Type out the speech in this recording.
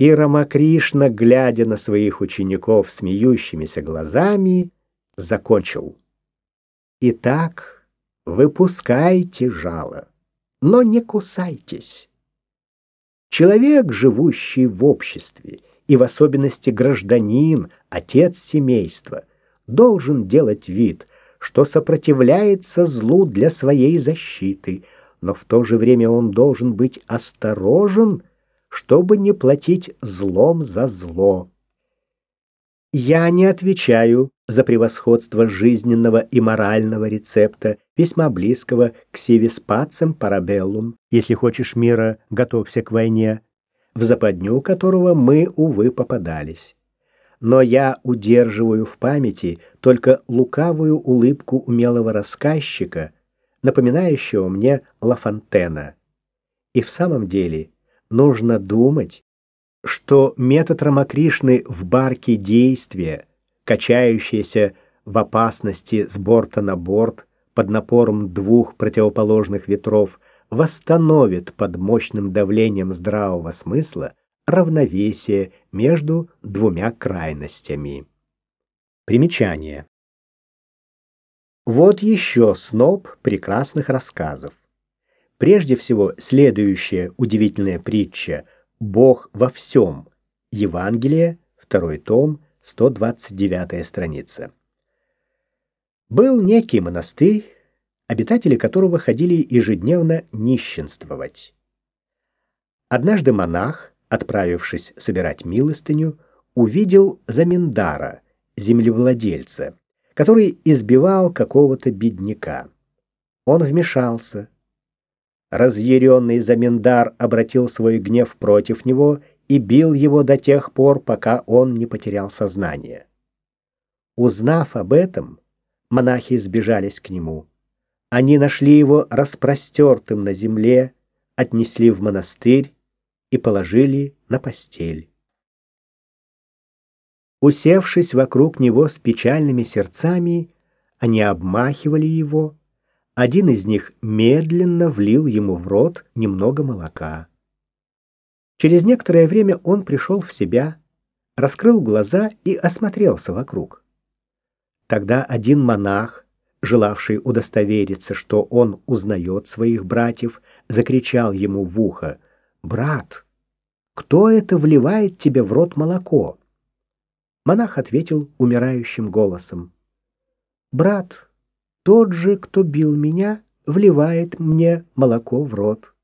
И Рамакришна, глядя на своих учеников смеющимися глазами, закончил. «Итак, выпускайте жало, но не кусайтесь. Человек, живущий в обществе, и в особенности гражданин, отец семейства, должен делать вид, что сопротивляется злу для своей защиты, но в то же время он должен быть осторожен, чтобы не платить злом за зло. Я не отвечаю за превосходство жизненного и морального рецепта, весьма близкого к сивиспацам парабеллум. Если хочешь мира, готовься к войне, в западню которого мы, увы, попадались. Но я удерживаю в памяти только лукавую улыбку умелого рассказчика, напоминающего мне Лафонтена. И в самом деле нужно думать, что метод Рамакришны в барке действия, качающийся в опасности с борта на борт под напором двух противоположных ветров, восстановит под мощным давлением здравого смысла равновесие между двумя крайностями. Примечание. Вот еще сноп прекрасных рассказов. Прежде всего, следующая удивительная притча «Бог во всем». Евангелие, второй том, 129 страница. Был некий монастырь, обитатели которого ходили ежедневно нищенствовать. Однажды монах, отправившись собирать милостыню, увидел заминдара, землевладельца, который избивал какого-то бедняка. Он вмешался. Разъяренный заминдар обратил свой гнев против него и бил его до тех пор, пока он не потерял сознание. Узнав об этом, монахи сбежались к нему. Они нашли его распростертым на земле, отнесли в монастырь и положили на постель. Усевшись вокруг него с печальными сердцами, они обмахивали его. Один из них медленно влил ему в рот немного молока. Через некоторое время он пришел в себя, раскрыл глаза и осмотрелся вокруг. Тогда один монах, желавший удостовериться, что он узнает своих братьев, закричал ему в ухо, «Брат, кто это вливает тебе в рот молоко?» Монах ответил умирающим голосом, «Брат, тот же, кто бил меня, вливает мне молоко в рот».